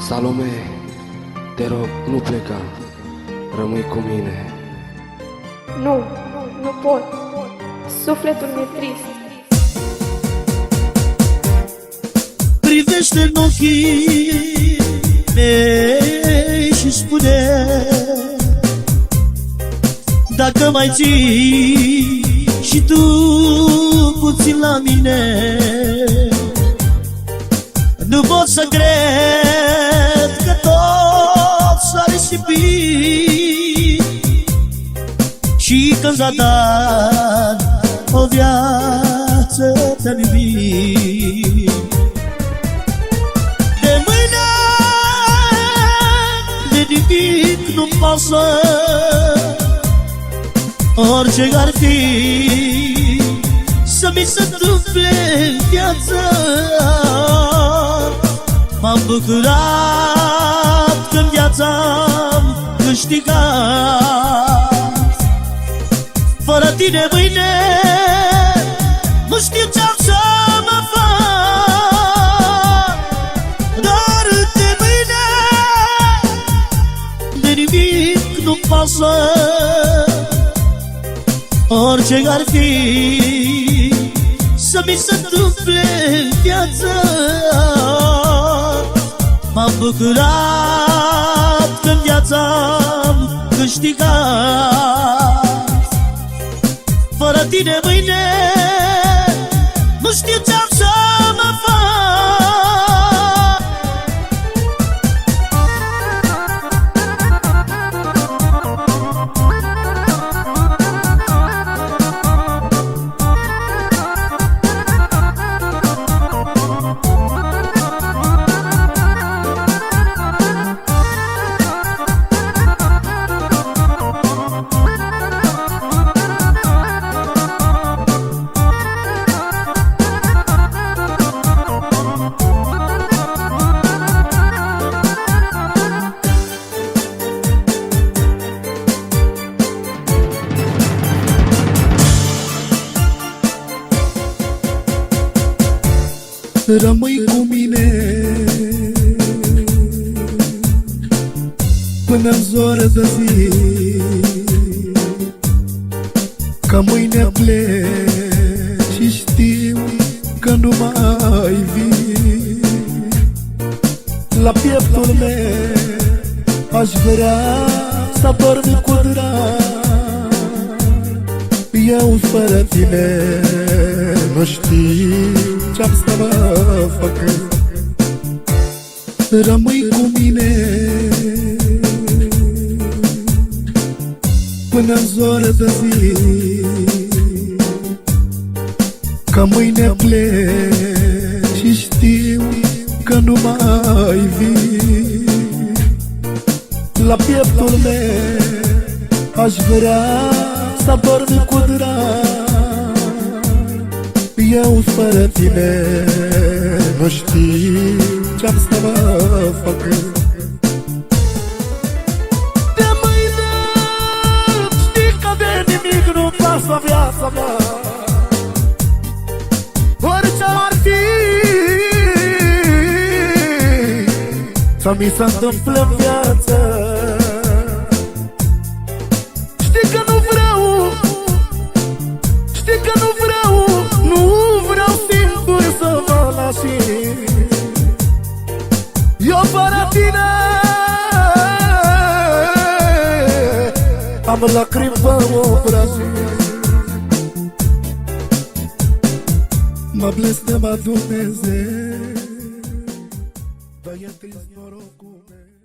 Salome, te rog, nu pleca, rămâi cu mine. Nu, nu pot. Sufletul mi-e trist. Privește în ochii mei și spune Dacă mai ții și tu puțin la mine Nu pot să cred Și când s-a dat o viață te-am iubit de mâine De nimic nu pasă Orice ar fi Să mi se întâmple în viață. M-am bucurat când viața am câștigat Fără tine mâine Nu știu ce-am să mă fac. Dar de mâine De nimic nu pasă. Orice ar fi Să mi se întâmple în viață. M-am bucurat când viața am câștigat. Fără tine mâine. Nu știu ce-am Rămâi cu mine. Până în zoră de zi Că mâine pleci Și știu că nu mai vii. La pieptul meu Aș vrea să dormi cu drag eu fără tine nu știu ce-am să mă fac. Rămâi cu mine. Până în zoră de zi Că mâine pleci și știu că nu mai vii. La pieptul meu aș vrea să dormi cu drag Eu fără tine. Nu știu ce-am să mă fac. De mâine știi că de nimic nu pasă viața mea. Orice ar fi Să mi se întâmplă în viață. Știi că nu vreau Știi că nu vreau Am lacrimi pe obrazi Mă blestema Dumnezeu Dar e trist norocul meu